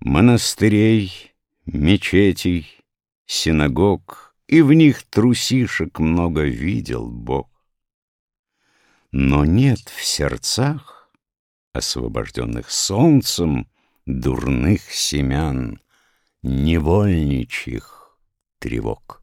Монастырей, мечетей, синагог, И в них трусишек много видел Бог. Но нет в сердцах, освобожденных солнцем, Дурных семян, невольничьих тревог.